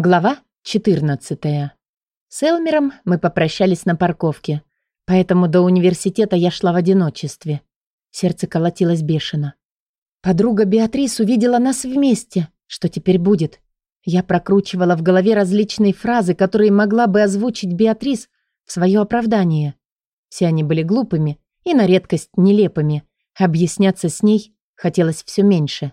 Глава 14. С Элмером мы попрощались на парковке, поэтому до университета я шла в одиночестве. Сердце колотилось бешено. Подруга Беатрис увидела нас вместе. Что теперь будет? Я прокручивала в голове различные фразы, которые могла бы озвучить Беатрис в свое оправдание. Все они были глупыми и на редкость нелепыми. Объясняться с ней хотелось все меньше.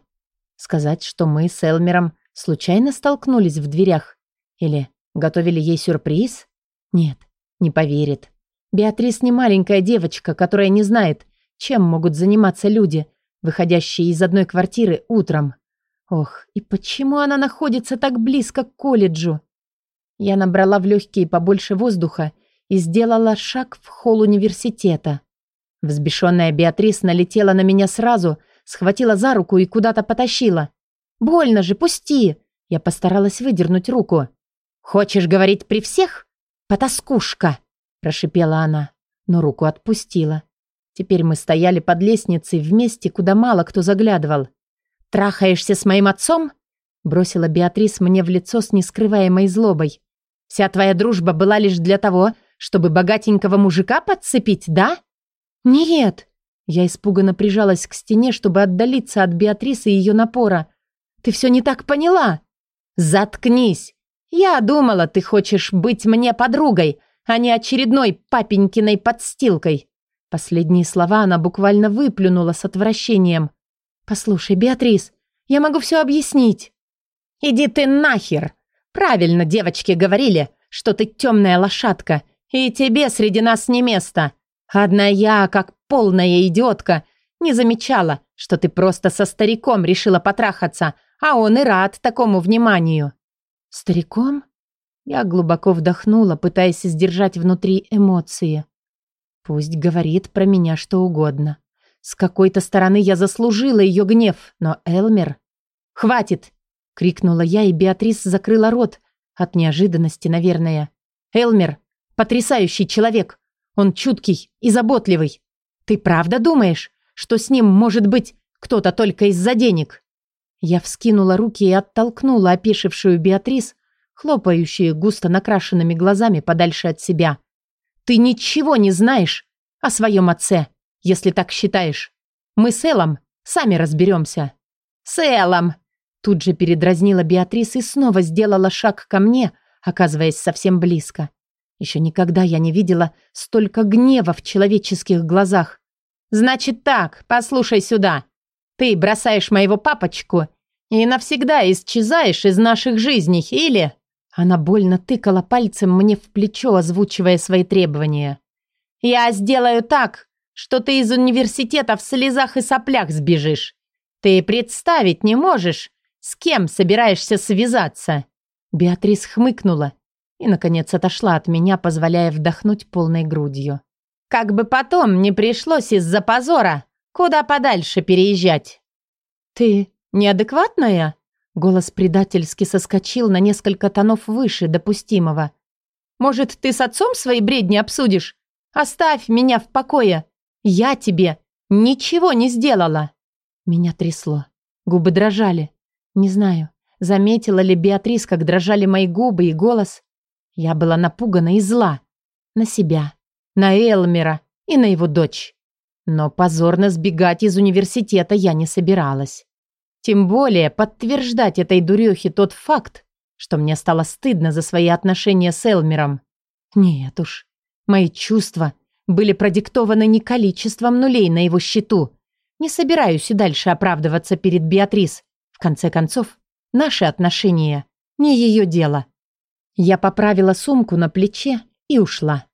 Сказать, что мы с Элмером – Случайно столкнулись в дверях? Или готовили ей сюрприз? Нет, не поверит. Беатрис не маленькая девочка, которая не знает, чем могут заниматься люди, выходящие из одной квартиры утром. Ох, и почему она находится так близко к колледжу? Я набрала в легкие побольше воздуха и сделала шаг в холл университета. Взбешенная Беатрис налетела на меня сразу, схватила за руку и куда-то потащила. «Больно же, пусти!» Я постаралась выдернуть руку. «Хочешь говорить при всех?» «Потаскушка!» – прошипела она, но руку отпустила. Теперь мы стояли под лестницей вместе, куда мало кто заглядывал. «Трахаешься с моим отцом?» – бросила Беатрис мне в лицо с нескрываемой злобой. «Вся твоя дружба была лишь для того, чтобы богатенького мужика подцепить, да?» «Нет!» Я испуганно прижалась к стене, чтобы отдалиться от Беатрисы и ее напора. Ты все не так поняла. Заткнись. Я думала, ты хочешь быть мне подругой, а не очередной папенькиной подстилкой. Последние слова она буквально выплюнула с отвращением. Послушай, Беатрис, я могу все объяснить. Иди ты нахер. Правильно девочки говорили, что ты темная лошадка, и тебе среди нас не место. Одна я, как полная идиотка, не замечала, что ты просто со стариком решила потрахаться, а он и рад такому вниманию. Стариком? Я глубоко вдохнула, пытаясь сдержать внутри эмоции. Пусть говорит про меня что угодно. С какой-то стороны я заслужила ее гнев, но Элмер... «Хватит!» — крикнула я, и Беатрис закрыла рот. От неожиданности, наверное. «Элмер — потрясающий человек. Он чуткий и заботливый. Ты правда думаешь, что с ним может быть кто-то только из-за денег?» Я вскинула руки и оттолкнула опешившую Беатрис, хлопающую густо накрашенными глазами подальше от себя. «Ты ничего не знаешь о своем отце, если так считаешь. Мы с Элом сами разберемся». «С Элом!» Тут же передразнила Беатрис и снова сделала шаг ко мне, оказываясь совсем близко. Еще никогда я не видела столько гнева в человеческих глазах. «Значит так, послушай сюда. Ты бросаешь моего папочку и навсегда исчезаешь из наших жизней, или...» Она больно тыкала пальцем мне в плечо, озвучивая свои требования. «Я сделаю так, что ты из университета в слезах и соплях сбежишь. Ты представить не можешь, с кем собираешься связаться». Беатрис хмыкнула и, наконец, отошла от меня, позволяя вдохнуть полной грудью. «Как бы потом не пришлось из-за позора куда подальше переезжать». «Ты «Неадекватная?» Голос предательски соскочил на несколько тонов выше допустимого. «Может, ты с отцом свои бредни обсудишь? Оставь меня в покое. Я тебе ничего не сделала». Меня трясло. Губы дрожали. Не знаю, заметила ли Беатрис, как дрожали мои губы и голос. Я была напугана и зла. На себя, на Элмера и на его дочь. Но позорно сбегать из университета я не собиралась. Тем более подтверждать этой дурехе тот факт, что мне стало стыдно за свои отношения с Элмером. Нет уж, мои чувства были продиктованы не количеством нулей на его счету. Не собираюсь и дальше оправдываться перед Беатрис. В конце концов, наши отношения не ее дело. Я поправила сумку на плече и ушла.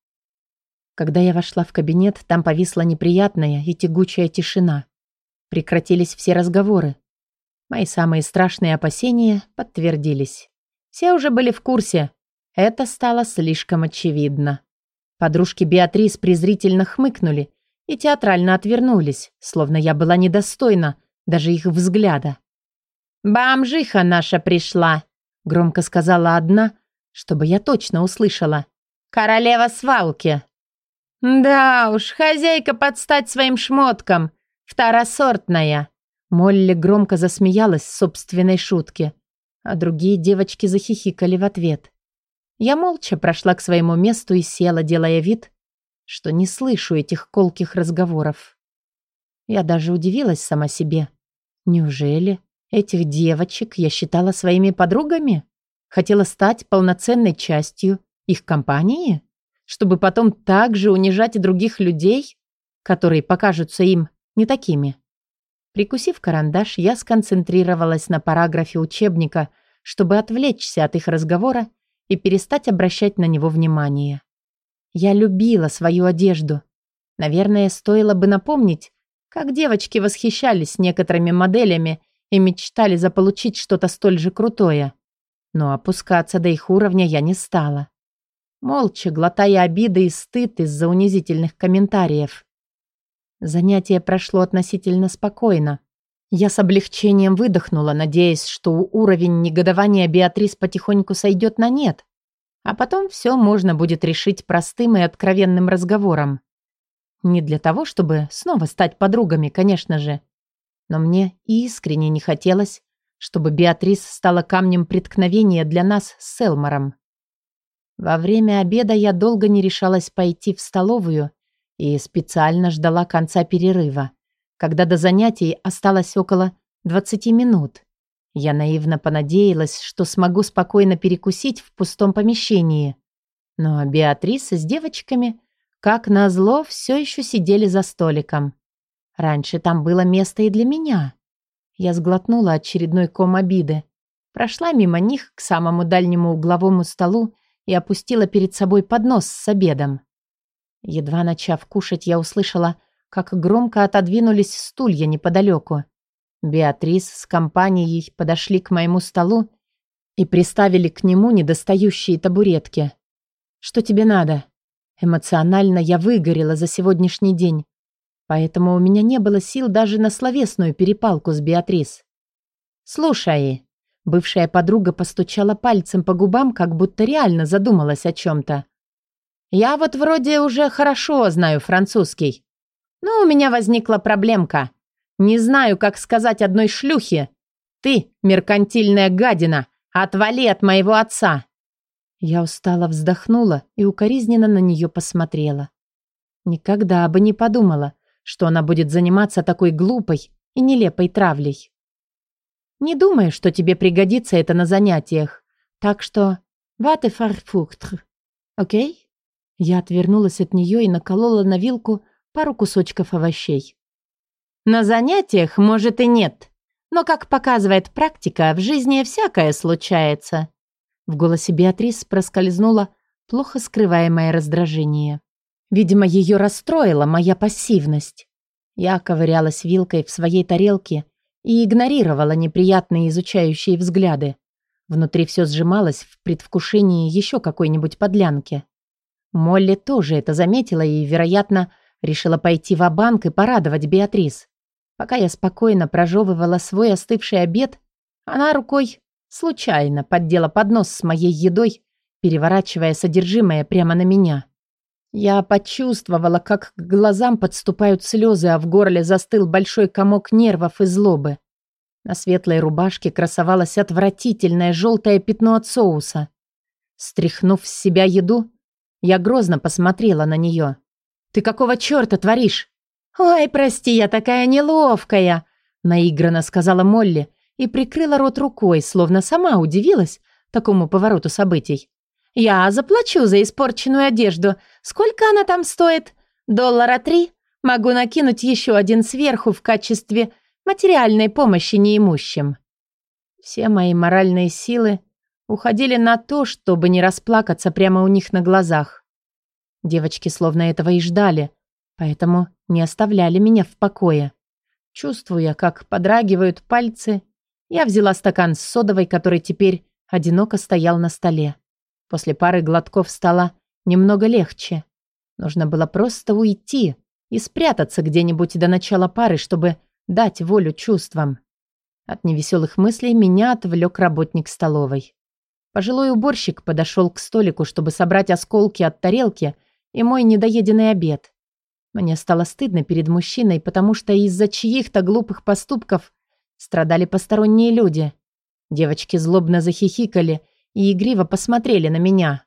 Когда я вошла в кабинет, там повисла неприятная и тягучая тишина. Прекратились все разговоры. Мои самые страшные опасения подтвердились. Все уже были в курсе. Это стало слишком очевидно. Подружки Беатрис презрительно хмыкнули и театрально отвернулись, словно я была недостойна даже их взгляда. «Бомжиха наша пришла», — громко сказала одна, чтобы я точно услышала. «Королева свалки». «Да уж, хозяйка подстать своим шмоткам, второсортная», Молли громко засмеялась собственной шутке. а другие девочки захихикали в ответ. Я молча прошла к своему месту и села, делая вид, что не слышу этих колких разговоров. Я даже удивилась сама себе. Неужели этих девочек я считала своими подругами? Хотела стать полноценной частью их компании? Чтобы потом также унижать и других людей, которые покажутся им не такими? Прикусив карандаш, я сконцентрировалась на параграфе учебника, чтобы отвлечься от их разговора и перестать обращать на него внимание. Я любила свою одежду. Наверное, стоило бы напомнить, как девочки восхищались некоторыми моделями и мечтали заполучить что-то столь же крутое. Но опускаться до их уровня я не стала. Молча, глотая обиды и стыд из-за унизительных комментариев. Занятие прошло относительно спокойно. Я с облегчением выдохнула, надеясь, что уровень негодования Беатрис потихоньку сойдет на нет, а потом все можно будет решить простым и откровенным разговором. Не для того, чтобы снова стать подругами, конечно же, но мне искренне не хотелось, чтобы Беатрис стала камнем преткновения для нас с Селмором. Во время обеда я долго не решалась пойти в столовую и специально ждала конца перерыва, когда до занятий осталось около 20 минут. Я наивно понадеялась, что смогу спокойно перекусить в пустом помещении. Но Беатриса с девочками, как назло, все еще сидели за столиком. Раньше там было место и для меня. Я сглотнула очередной ком обиды, прошла мимо них к самому дальнему угловому столу и опустила перед собой поднос с обедом. Едва начав кушать, я услышала, как громко отодвинулись стулья неподалеку. Беатрис с компанией подошли к моему столу и приставили к нему недостающие табуретки. «Что тебе надо?» Эмоционально я выгорела за сегодняшний день, поэтому у меня не было сил даже на словесную перепалку с Беатрис. «Слушай», бывшая подруга постучала пальцем по губам, как будто реально задумалась о чем-то. Я вот вроде уже хорошо знаю французский. Но у меня возникла проблемка. Не знаю, как сказать одной шлюхе. Ты, меркантильная гадина, отвали от моего отца. Я устало вздохнула и укоризненно на нее посмотрела. Никогда бы не подумала, что она будет заниматься такой глупой и нелепой травлей. Не думаю, что тебе пригодится это на занятиях. Так что вате фарфухтр. Окей? Я отвернулась от нее и наколола на вилку пару кусочков овощей. На занятиях, может, и нет. Но, как показывает практика, в жизни всякое случается. В голосе Беатрис проскользнуло плохо скрываемое раздражение. Видимо, ее расстроила моя пассивность. Я ковырялась вилкой в своей тарелке и игнорировала неприятные изучающие взгляды. Внутри все сжималось в предвкушении еще какой-нибудь подлянки. Молли тоже это заметила и, вероятно, решила пойти в банк и порадовать Беатрис. Пока я спокойно прожевывала свой остывший обед, она рукой случайно поддела поднос с моей едой, переворачивая содержимое прямо на меня. Я почувствовала, как к глазам подступают слезы, а в горле застыл большой комок нервов и злобы. На светлой рубашке красовалось отвратительное желтое пятно от соуса. Стряхнув с себя еду, я грозно посмотрела на нее. «Ты какого черта творишь?» «Ой, прости, я такая неловкая», — наигранно сказала Молли и прикрыла рот рукой, словно сама удивилась такому повороту событий. «Я заплачу за испорченную одежду. Сколько она там стоит? Доллара три? Могу накинуть еще один сверху в качестве материальной помощи неимущим». Все мои моральные силы уходили на то, чтобы не расплакаться прямо у них на глазах. Девочки словно этого и ждали, поэтому не оставляли меня в покое. Чувствуя, как подрагивают пальцы, я взяла стакан с содовой, который теперь одиноко стоял на столе. После пары глотков стало немного легче. Нужно было просто уйти и спрятаться где-нибудь до начала пары, чтобы дать волю чувствам. От невеселых мыслей меня отвлек работник столовой. Пожилой уборщик подошел к столику, чтобы собрать осколки от тарелки и мой недоеденный обед. Мне стало стыдно перед мужчиной, потому что из-за чьих-то глупых поступков страдали посторонние люди. Девочки злобно захихикали и игриво посмотрели на меня.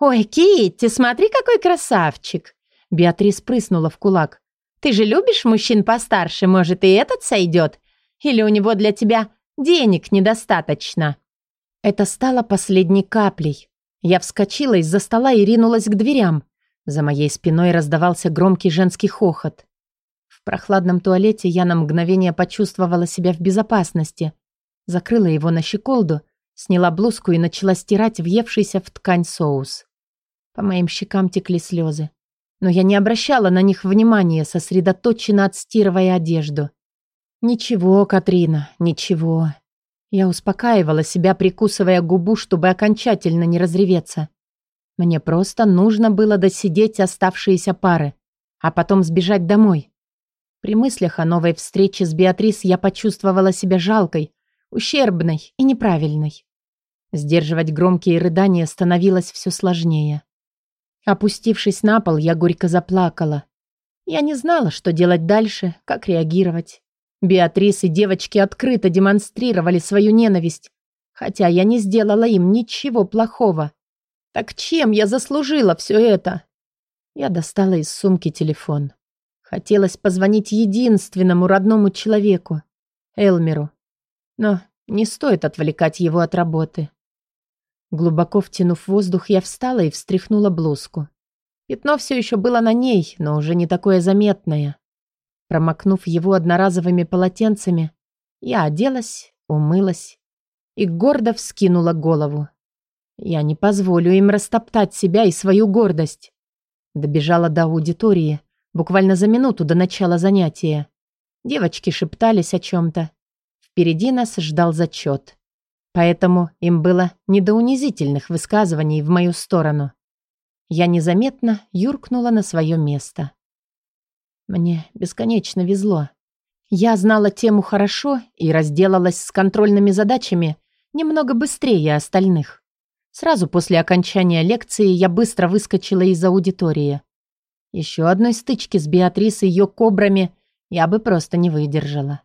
«Ой, Китти, смотри, какой красавчик!» Беатрис прыснула в кулак. «Ты же любишь мужчин постарше, может, и этот сойдет? Или у него для тебя денег недостаточно?» Это стало последней каплей. Я вскочила из-за стола и ринулась к дверям. За моей спиной раздавался громкий женский хохот. В прохладном туалете я на мгновение почувствовала себя в безопасности. Закрыла его на щеколду, сняла блузку и начала стирать въевшийся в ткань соус. По моим щекам текли слезы. Но я не обращала на них внимания, сосредоточенно отстирывая одежду. «Ничего, Катрина, ничего». Я успокаивала себя, прикусывая губу, чтобы окончательно не разреветься. Мне просто нужно было досидеть оставшиеся пары, а потом сбежать домой. При мыслях о новой встрече с Беатрис я почувствовала себя жалкой, ущербной и неправильной. Сдерживать громкие рыдания становилось все сложнее. Опустившись на пол, я горько заплакала. Я не знала, что делать дальше, как реагировать. Беатрис и девочки открыто демонстрировали свою ненависть, хотя я не сделала им ничего плохого. Так чем я заслужила все это? Я достала из сумки телефон. Хотелось позвонить единственному родному человеку, Элмеру. Но не стоит отвлекать его от работы. Глубоко втянув воздух, я встала и встряхнула блузку. Пятно все еще было на ней, но уже не такое заметное. Промокнув его одноразовыми полотенцами, я оделась, умылась и гордо вскинула голову. Я не позволю им растоптать себя и свою гордость. Добежала до аудитории, буквально за минуту до начала занятия. Девочки шептались о чем-то. Впереди нас ждал зачет. Поэтому им было не до унизительных высказываний в мою сторону. Я незаметно юркнула на свое место. Мне бесконечно везло. Я знала тему хорошо и разделалась с контрольными задачами немного быстрее остальных. Сразу после окончания лекции я быстро выскочила из аудитории. Еще одной стычки с Беатрисой и ее кобрами я бы просто не выдержала.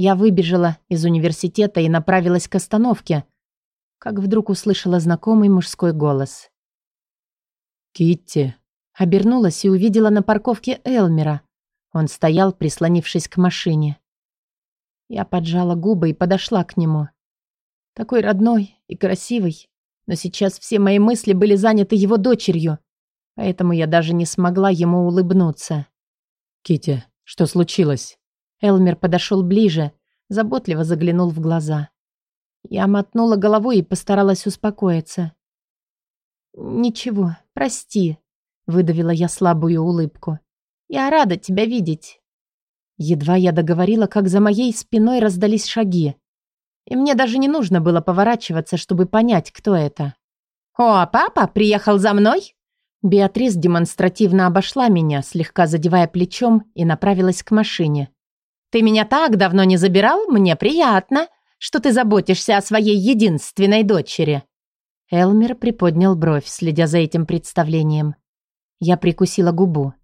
Я выбежала из университета и направилась к остановке, как вдруг услышала знакомый мужской голос. «Китти!» Обернулась и увидела на парковке Элмера. Он стоял, прислонившись к машине. Я поджала губы и подошла к нему. Такой родной и красивый, но сейчас все мои мысли были заняты его дочерью, поэтому я даже не смогла ему улыбнуться. Кити, что случилось? Элмер подошел ближе, заботливо заглянул в глаза. Я мотнула головой и постаралась успокоиться. «Ничего, прости», — выдавила я слабую улыбку. «Я рада тебя видеть». Едва я договорила, как за моей спиной раздались шаги и мне даже не нужно было поворачиваться, чтобы понять, кто это. «О, папа приехал за мной?» Беатрис демонстративно обошла меня, слегка задевая плечом, и направилась к машине. «Ты меня так давно не забирал? Мне приятно, что ты заботишься о своей единственной дочери». Элмер приподнял бровь, следя за этим представлением. Я прикусила губу.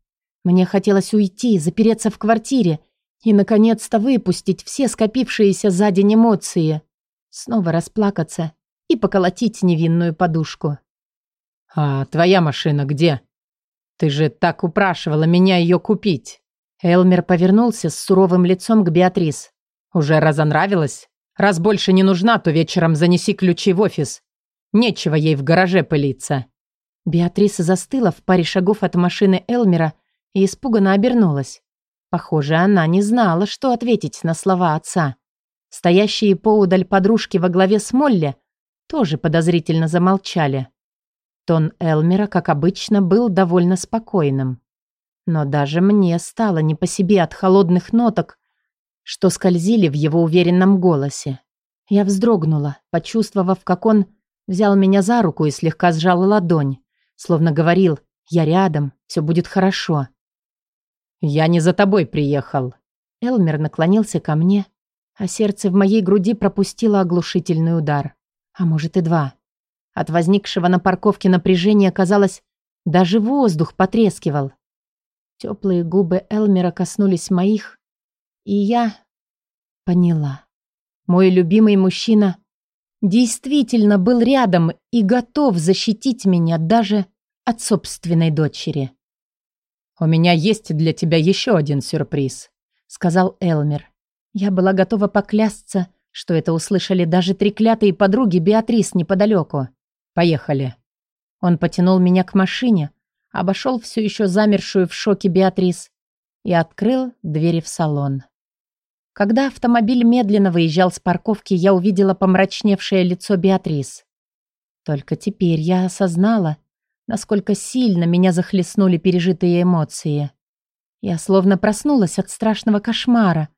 Мне хотелось уйти, запереться в квартире и, наконец-то, выпустить все скопившиеся за день эмоции. Снова расплакаться и поколотить невинную подушку. «А твоя машина где? Ты же так упрашивала меня ее купить!» Элмер повернулся с суровым лицом к Беатрис. «Уже разонравилась? Раз больше не нужна, то вечером занеси ключи в офис. Нечего ей в гараже пылиться». Беатрис застыла в паре шагов от машины Элмера и испуганно обернулась. Похоже, она не знала, что ответить на слова отца. Стоящие поудаль подружки во главе с Молли тоже подозрительно замолчали. Тон Элмера, как обычно, был довольно спокойным. Но даже мне стало не по себе от холодных ноток, что скользили в его уверенном голосе. Я вздрогнула, почувствовав, как он взял меня за руку и слегка сжал ладонь, словно говорил «Я рядом, все будет хорошо». «Я не за тобой приехал». Элмер наклонился ко мне, а сердце в моей груди пропустило оглушительный удар. А может и два. От возникшего на парковке напряжения, казалось, даже воздух потрескивал. Теплые губы Элмера коснулись моих, и я поняла. Мой любимый мужчина действительно был рядом и готов защитить меня даже от собственной дочери. «У меня есть для тебя еще один сюрприз», — сказал Элмер. Я была готова поклясться, что это услышали даже треклятые подруги Беатрис неподалеку. «Поехали». Он потянул меня к машине, обошел все еще замершую в шоке Беатрис и открыл двери в салон. Когда автомобиль медленно выезжал с парковки, я увидела помрачневшее лицо Беатрис. Только теперь я осознала, насколько сильно меня захлестнули пережитые эмоции. Я словно проснулась от страшного кошмара,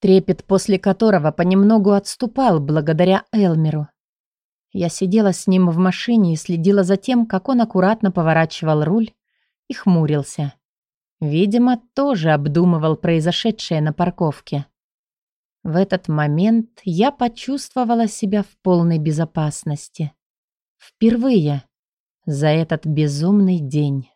трепет после которого понемногу отступал благодаря Элмеру. Я сидела с ним в машине и следила за тем, как он аккуратно поворачивал руль и хмурился. Видимо, тоже обдумывал произошедшее на парковке. В этот момент я почувствовала себя в полной безопасности. Впервые за этот безумный день.